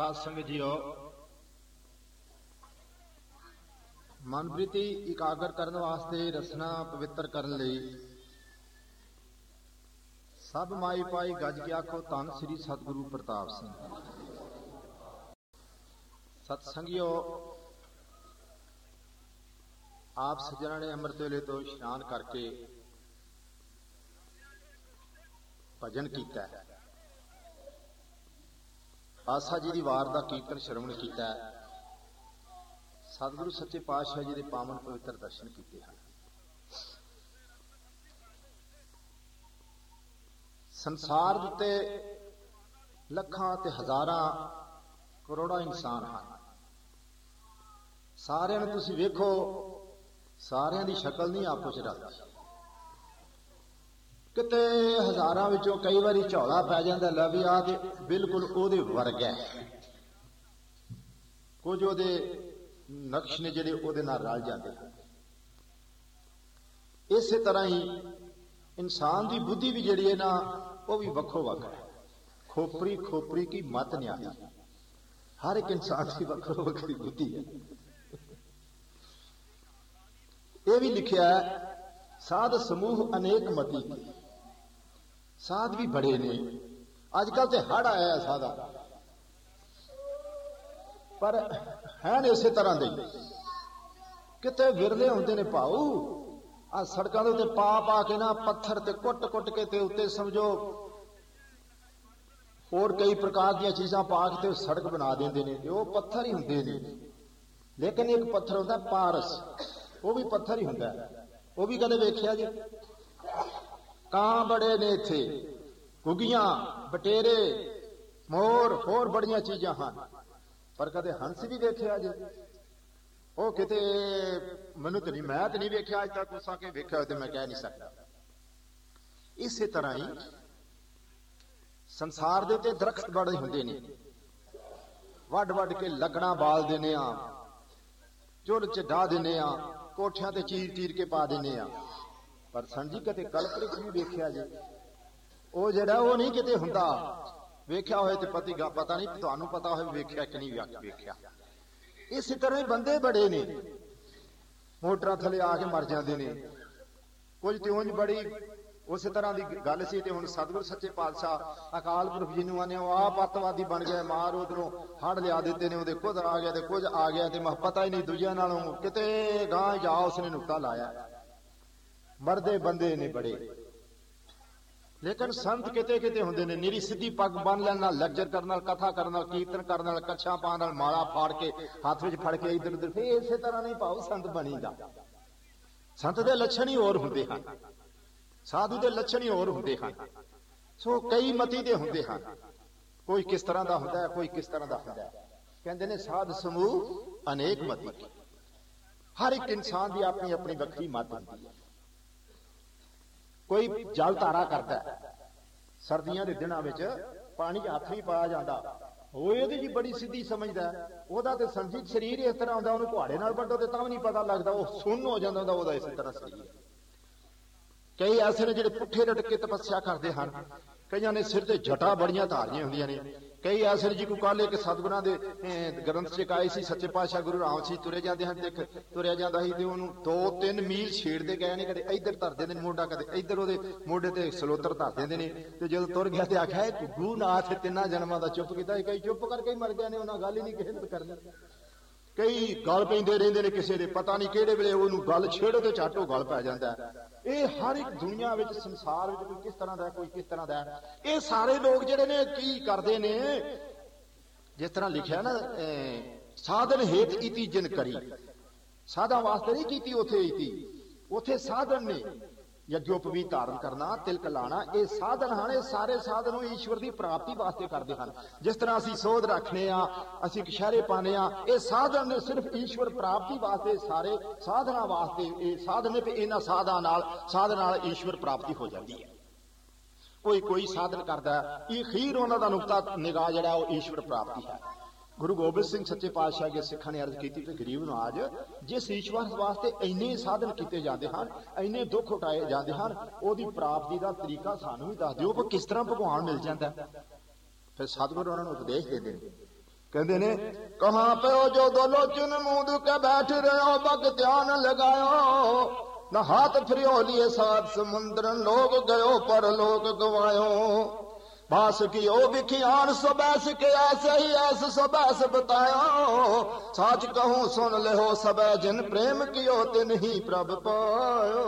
ਸਾਧ ਸੰਗਤ ਜੀਓ ਮਨਪ੍ਰੀਤੀ ਇਕਾਗਰ ਕਰਨ ਵਾਸਤੇ ਰਸਨਾ ਪਵਿੱਤਰ ਕਰਨ ਲਈ ਸਭ ਮਾਈ ਪਾਈ ਗੱਜ ਕੇ ਆਖੋ ਧੰਨ ਸ੍ਰੀ ਸਤਿਗੁਰੂ ਪ੍ਰਤਾਪ ਸਿੰਘ। ਸਤ ਸੰਗਿਓ, ਆਪ ਸਜਣਾ ਨੇ ਅੰਮ੍ਰਿਤ ਵੇਲੇ ਤੋਂ ਇਸ਼ਨਾਨ ਕਰਕੇ ਭਜਨ ਕੀਤਾ ਹੈ। ਆਸਾ ਜੀ ਦੀ ਵਾਰ ਦਾ ਕੀਰਤਨ ਸ਼ਰਵਣ ਕੀਤਾ ਸਤਿਗੁਰੂ ਸੱਚੇ ਪਾਤਸ਼ਾਹ ਜੀ ਦੇ ਪਾਵਨ ਪਵਿੱਤਰ ਦਰਸ਼ਨ ਕੀਤੇ ਹਨ। ਸੰਸਾਰ ਉੱਤੇ ਲੱਖਾਂ ਤੇ ਹਜ਼ਾਰਾਂ ਕਰੋੜਾਂ ਇਨਸਾਨ ਹਨ। ਸਾਰਿਆਂ ਨੂੰ ਤੁਸੀਂ ਵੇਖੋ, ਸਾਰਿਆਂ ਦੀ ਸ਼ਕਲ ਨਹੀਂ ਆਪੋ ਚ ਰਲਦੀ। ਕਿਤੇ ਹਜ਼ਾਰਾਂ ਵਿੱਚੋਂ ਕਈ ਵਾਰੀ ਝੌਲਾ ਪੈ ਜਾਂਦਾ ਲੈ ਆ ਤੇ ਬਿਲਕੁਲ ਉਹਦੇ ਵਰਗਾ ਹੈ। ਕੁਝ ਉਹਦੇ ਨਕਸ਼ ਨੇ ਜਿਹੜੇ ਉਹਦੇ ਨਾਲ ਰਲ ਜਾਂਦੇ ਇਸੇ ਤਰ੍ਹਾਂ ਹੀ ਇਨਸਾਨ ਦੀ ਬੁੱਧੀ ਵੀ ਜਿਹੜੀ ਹੈ ਨਾ, ਉਹ ਵੀ ਵੱਖੋ ਵੱਖ ਹੈ। ਖੋਪਰੀ ਖੋਪਰੀ ਕੀ ਮਤ ਨਹੀਂ ਹਰ ਇੱਕ ਇਨਸਾਨ ਦੀ ਵੱਖੋ ਵੱਖਰੀ ਬੁੱਧੀ ਹੈ। ਇਹ ਵੀ ਲਿਖਿਆ ਸਾਧ ਸਮੂਹ ਅਨੇਕ ਮਤੀ ਕੇ ਸਾਧ ਵੀ ਬੜੇ ਨੇ ਅੱਜ ਕੱਲ ਤੇ ਹੜ ਆਇਆ ਸਾਦਾ ਪਰ ਹੈ ਨੇ ਇਸੇ ਤਰ੍ਹਾਂ ਦੇ ਕਿਤੇ ਵਿਰਲੇ ਹੁੰਦੇ ਨੇ ਭਾਉ ਆ ਸੜਕਾਂ ਦੇ ਉੱਤੇ ਪਾ ਪਾ ਕੇ ਨਾ ਪੱਥਰ ਤੇ ਕੁੱਟ-ਕੁੱਟ ਕੇ ਤੇ ਉੱਤੇ ਸਮਝੋ ਹੋਰ ਕਈ ਪ੍ਰਕਾਰ ਦੀਆਂ ਚੀਜ਼ਾਂ ਪਾ ਕੇ ਤੇ ਸੜਕ ਬਣਾ ਦਿੰਦੇ ਨੇ ਤੇ ਉਹ ਪੱਥਰ ਹੀ ਹੁੰਦੇ ਨੇ ਲੇਕਿਨ ਇੱਕ ਪੱਥਰ ਹੁੰਦਾ ਪਾਰਸ ਉਹ ਵੀ ਪੱਥਰ ਹੀ ਹੁੰਦਾ ਉਹ ਵੀ ਕਦੇ ਵੇਖਿਆ ਜੀ ਕਾਂ ਬੜੇ ਨੇ ਇੱਥੇ। ਗੁੱਗੀਆਂ ਬਟੇਰੇ, ਮੋਰ, ਹੋਰ ਬੜੀਆਂ ਚੀਜ਼ਾਂ ਹਨ। ਪਰ ਕਦੇ ਹੰਸ ਵੀ ਵੇਖਿਆ ਜੀ? ਉਹ ਕਿਤੇ ਮੈਨੂੰ ਤੇ ਨਹੀਂ, ਮੈਂ ਤੇ ਨਹੀਂ ਵੇਖਿਆ, ਅਜ ਤੱਕ ਉਸਾਂ ਕੇ ਵੇਖਿਆ ਤੇ ਮੈਂ ਕਹਿ ਨਹੀਂ ਸਕਦਾ। ਇਸੇ ਤਰ੍ਹਾਂ ਹੀ ਸੰਸਾਰ ਦੇ ਉੱਤੇ ਦਰਖਤ ਬੜੇ ਹੁੰਦੇ ਨੇ। ਵੱਡ ਵੱਡ ਕੇ ਲੱਗਣਾ ਬਾਲ ਦਿੰਦੇ ਆ ਚੁੱਲ ਚ ਢਾ ਦਿੰਦੇ ਆ, ਕੋਠਿਆਂ ਤੇ ਚੀਰ ਚੀਰ ਕੇ ਪਾ ਦਿੰਦੇ ਆ। ਪਰ ਸੰਜੀ ਕਦੇ ਕਲਪਰਿਕ ਵੀ ਵੇਖਿਆ ਜੇ। ਉਹ ਜਿਹੜਾ ਉਹ ਨਹੀਂ ਕਿਤੇ ਹੁੰਦਾ। ਵੇਖਿਆ ਹੋਏ ਤੇ ਪਤੀ ਗਾ ਪਤਾ ਨਹੀਂ, ਤੁਹਾਨੂੰ ਪਤਾ ਹੋਵੇ ਵੇਖਿਆ ਕਿ ਨਹੀਂ ਵੇਖਿਆ। ਇਸੇ ਤਰ੍ਹਾਂ ਹੀ ਬੰਦੇ ਬੜੇ ਨੇ। ਮੋਟਰਾਂ ਥੱਲੇ ਆ ਕੇ ਮਰ ਜਾਂਦੇ ਨੇ। ਕੁਝ ਤੇ ਉਂਝ ਬੜੀ ਉਸੇ ਤਰ੍ਹਾਂ ਦੀ ਗੱਲ ਸੀ ਤੇ ਹੁਣ ਸਤਿਗੁਰ ਸੱਚੇ ਪਾਤਸ਼ਾਹ ਅਕਾਲ ਪੁਰਖ ਜੀ ਨੂੰ ਆਨੇ ਉਹ ਆਪ ਅੱਤਵਾਦੀ ਬਣ ਗਿਆ ਮਾਰ ਉਧਰੋਂ ਹੜ ਲਿਆ ਦਿੱਤੇ ਨੇ, ਉਹਦੇ ਕੁਝ ਆ ਗਿਆ ਤੇ ਕੁਝ ਆ ਗਿਆ ਤੇ ਮਹ ਪਤਾ ਹੀ ਨਹੀਂ, ਦੂਜਿਆਂ ਨਾਲੋਂ ਕਿਤੇ ਗਾਂ ਜਾ ਉਸਨੇ ਨੁਕਤਾ ਲਾਇਆ। ਮਰਦੇ ਬੰਦੇ ਨੇ ਬੜੇ। ਲੇਕਿਨ ਸੰਤ ਕਿਤੇ ਕਿਤੇ ਹੁੰਦੇ ਨੇ, ਨੀਰੀ ਸਿੱਧੀ ਪੱਗ ਬੰਨ ਲੈਣ ਨਾਲ ਲੈਕਚਰ ਕਰਨ ਨਾਲ, ਕਥਾ ਕਰਨ ਨਾਲ, ਕੀਰਤਨ ਕਰਨ ਨਾਲ, ਕੱਛਾ ਪਾਣ ਨਾਲ, ਮਾਲਾ ਫਾੜ ਕੇ, ਹੱਥ ਵਿੱਚ ਫੜ ਕੇ ਇਧਰ ਉਧਰ, ਫੇਰ ਇਸੇ ਤਰ੍ਹਾਂ ਨਹੀਂ ਭਾਉ ਸੰਤ ਬਣੀਦਾ। ਸੰਤ ਦੇ ਲੱਛਣ ਹੀ ਹੋਰ ਹੁੰਦੇ ਹਨ। ਸਾਧੂ ਦੇ ਲੱਛਣ ਹੀ ਹੋਰ ਹੁੰਦੇ ਹਨ। ਸੋ ਕਈ ਮਤੀ ਦੇ ਹੁੰਦੇ ਹਨ। ਕੋਈ ਕਿਸ ਤਰ੍ਹਾਂ ਦਾ ਹੁੰਦਾ ਹੈ, ਕੋਈ ਕਿਸ ਤਰ੍ਹਾਂ ਦਾ ਹੁੰਦਾ ਹੈ। ਕਹਿੰਦੇ ਨੇ, ਸਾਧ ਸਮੂਹ ਅਨੇਕ ਮਤੀ। ਹਰ ਇੱਕ ਇਨਸਾਨ ਦੀ ਆਪਣੀ ਆਪਣੀ ਵੱਖਰੀ ਮਤ ਹੁੰਦੀ ਹੈ। ਕੋਈ ਜਲ ਧਾਰਾ ਕਰਦਾ ਸਰਦੀਆਂ ਦੇ ਦਿਨਾਂ ਵਿੱਚ ਪਾਣੀ ਹੱਥ ਨਹੀਂ ਪਾਇਆ ਜਾਂਦਾ। ਉਹ ਇਹਦੀ ਜੀ ਬੜੀ ਸਿੱਧੀ ਸਮਝਦਾ ਉਹਦਾ ਤੇ ਸੰਜੀਤ ਸਰੀਰ ਇਸ ਤਰ੍ਹਾਂ ਹੁੰਦਾ, ਉਹਨੂੰ ਕੁਹਾੜੇ ਨਾਲ ਵੱਢੋ ਤੇ ਤਾਂ ਵੀ ਨਹੀਂ ਪਤਾ ਲੱਗਦਾ, ਉਹ ਸੁੰਨ ਹੋ ਜਾਂਦਾ ਹੁੰਦਾ, ਉਹਦਾ ਇਸੇ ਤਰ੍ਹਾਂ ਸਰੀਰ। ਕਈ ਐਸੇ ਨੇ ਜਿਹੜੇ ਪੁੱਠੇ ਰਟ ਕੇ ਤਪੱਸਿਆ ਕਰਦੇ ਹਨ। ਕਈਆਂ ਨੇ ਸਿਰ ਤੇ ਜਟਾ ਬੜੀਆਂ ਧਾਰੀਆਂ ਹੁੰਦੀਆਂ ਨੇ। ਕਈ ਆਸਰ ਜੀ ਕੋ ਕਾਲੇ ਕਿ ਸਤਗੁਰਾਂ ਦੇ ਗ੍ਰੰਥ ਚ ਕਾਏ ਸੀ, ਸੱਚੇ ਪਾਤਸ਼ਾਹ ਗੁਰੂ ਰਾਮ ਸੀ ਤੁਰੇ ਜਾਂਦੇ ਹਨ, ਦੇਖ, ਤੁਰਿਆ ਜਾਂਦਾ ਸੀ ਤੇ ਉਹਨੂੰ 2-3 ਮੀਲ ਛੇੜਦੇ ਗਏ ਨੇ ਕਦੇ ਇੱਧਰ ਧਰ ਦਿੰਦੇ ਨੇ ਮੋਢਾ, ਕਦੇ ਇੱਧਰ ਉਹਦੇ ਮੋਢੇ ਤੇ ਸਲੋਤਰ ਧਰ ਦਿੰਦੇ ਨੇ। ਤੇ ਜਦੋਂ ਤੁਰ ਗਿਆ ਤੇ ਆਖਿਆ ਗੁਰੂ ਨਾਥ ਤਿੰਨਾਂ ਜਨਮਾਂ ਦਾ ਚੁੱਪ ਕੀਤਾ ਕਈ ਚੁੱਪ ਕਰਕੇ ਹੀ ਮਰ ਗਿਆ ਨੇ, ਉਹਨਾਂ ਗੱਲ ਹੀ ਨਹੀਂ ਕਿਸੇ ਨੇ ਕਰਨੀ। ਕਈ ਗੱਲ ਪੈਂਦੇ ਰਹਿੰਦੇ ਨੇ ਕਿਸੇ ਦੇ, ਪਤਾ ਨਹੀਂ ਕਿਹੜੇ ਵੇਲੇ ਉਹਨੂੰ ਗੱਲ ਛੇੜੋ ਤੇ ਝਾਟੋ ਗੱਲ ਪੈ ਜਾਂਦਾ ਇਹ ਹਰ ਇੱਕ ਦੁਨੀਆ ਵਿੱਚ, ਸੰਸਾਰ ਵਿੱਚ ਕੋਈ ਕਿਸ ਤਰ੍ਹਾਂ ਦਾ ਕੋਈ ਕਿਸ ਤਰ੍ਹਾਂ ਦਾ ਇਹ ਸਾਰੇ ਲੋਕ ਜਿਹੜੇ ਨੇ, ਕੀ ਕਰਦੇ ਨੇ? ਜਿਸ ਤਰ੍ਹਾਂ ਲਿਖਿਆ ਨਾ ਸਾਧਨ ਹੇਤ ਇਤੀ ਜਿਨ ਕਰੀ। ਸਾਧਾ ਵਾਸਤੇ ਨਹੀਂ ਕੀਤੀ, ਉਥੇ ਇਤੀ। ਉਥੇ ਸਾਧਨ ਨੇ। ਯਜੋਪਵੀ ਧਾਰਨ ਕਰਨਾ, ਤਿਲਕ ਲਾਣਾ, ਇਹ ਸਾਧਨ ਹਨ, ਇਹ ਸਾਰੇ ਸਾਧਨ ਉਹ ਈਸ਼ਵਰ ਦੀ ਪ੍ਰਾਪਤੀ ਵਾਸਤੇ ਕਰਦੇ ਹਨ। ਜਿਸ ਤਰ੍ਹਾਂ ਅਸੀਂ ਸੋਧ ਰੱਖਨੇ ਆ, ਅਸੀਂ ਕਿਸ਼ਾਰੇ ਪਾਣੇ ਆ, ਇਹ ਸਾਧਨ ਨੇ ਸਿਰਫ ਈਸ਼ਵਰ ਪ੍ਰਾਪਤੀ ਵਾਸਤੇ ਸਾਰੇ ਸਾਧਨਾ ਵਾਸਤੇ, ਇਹ ਸਾਧਨ ਨੇ ਵੀ ਇਹਨਾਂ ਸਾਧਾਂ ਨਾਲ, ਸਾਧਨ ਨਾਲ ਈਸ਼ਵਰ ਪ੍ਰਾਪਤੀ ਹੋ ਜਾਂਦੀ ਹੈ। ਕੋਈ ਕੋਈ ਸਾਧਨ ਕਰਦਾ, ਇਹ ਖੀਰ ਉਹਨਾਂ ਦਾ ਨੁਕਤਾ, ਨਿਗਾਹ ਜਿਹੜਾ ਉਹ ਈਸ਼ਵਰ ਪ੍ਰਾਪਤੀ ਹੈ। ਗੁਰੂ ਗੋਬਿੰਦ ਸਿੰਘ ਸੱਚੇ ਪਾਤਸ਼ਾਹ ਦੇ ਸਿੱਖਾਂ ਨੇ ਅਰਜ਼ ਕੀਤੀ ਕਿ ਗਰੀਬ ਨਵਾਜ ਜਿਸ ਈਸ਼ਵਰ ਵਾਸਤੇ ਇੰਨੇ ਸਾਧਨ ਕੀਤੇ ਜਾਂਦੇ ਹਨ, ਇੰਨੇ ਦੁੱਖ ਉਟਾਏ ਜਾਂਦੇ ਹਨ, ਉਹਦੀ ਪ੍ਰਾਪਤੀ ਦਾ ਤਰੀਕਾ ਸਾਨੂੰ ਵੀ ਦੱਸ ਦਿਓ ਕਿ ਕਿਸ ਤਰ੍ਹਾਂ ਭਗਵਾਨ ਮਿਲ ਜਾਂਦਾ ਫਿਰ ਸਤਿਗੁਰੂ ਉਹਨਾਂ ਨੂੰ ਉਪਦੇਸ਼ ਦੇ ਦਿੰਦੇ ਕਹਿੰਦੇ ਨੇ, ਕਹਾਂ ਪਿਓ ਜੋ ਦੋ ਲੋਚਨ ਮੂੰਦ ਕੇ ਬੈਠ ਰਿਓ ਬਗ ਧਿਆਨ ਲਗਾਇਓ ਨਾ ਹੱਥ ਫਰਿਓ ਲਿਏ ਸਾਤ ਸਮੁੰਦਰਨ ਲੋਕ ਗਇਓ ਪਰ ਲੋਕ ਗਵਾਇਓ। ਬਾਸ ਕੀਓ ਵਿਖਿਆਨ ਸੋ ਬੈਸ ਕੇ ਐਸੇ ਹੀ ਐਸ, ਸੋ ਬੈਸ ਬਤਾਇਓ। ਸਾਚ ਕਹੂੰ ਸੁਨ ਲਿਓ ਸਬੈ ਜਿਨ ਪ੍ਰੇਮ ਕੀਓ, ਤਿਨ ਹੀ ਪ੍ਰਭ ਪਾਇਓ।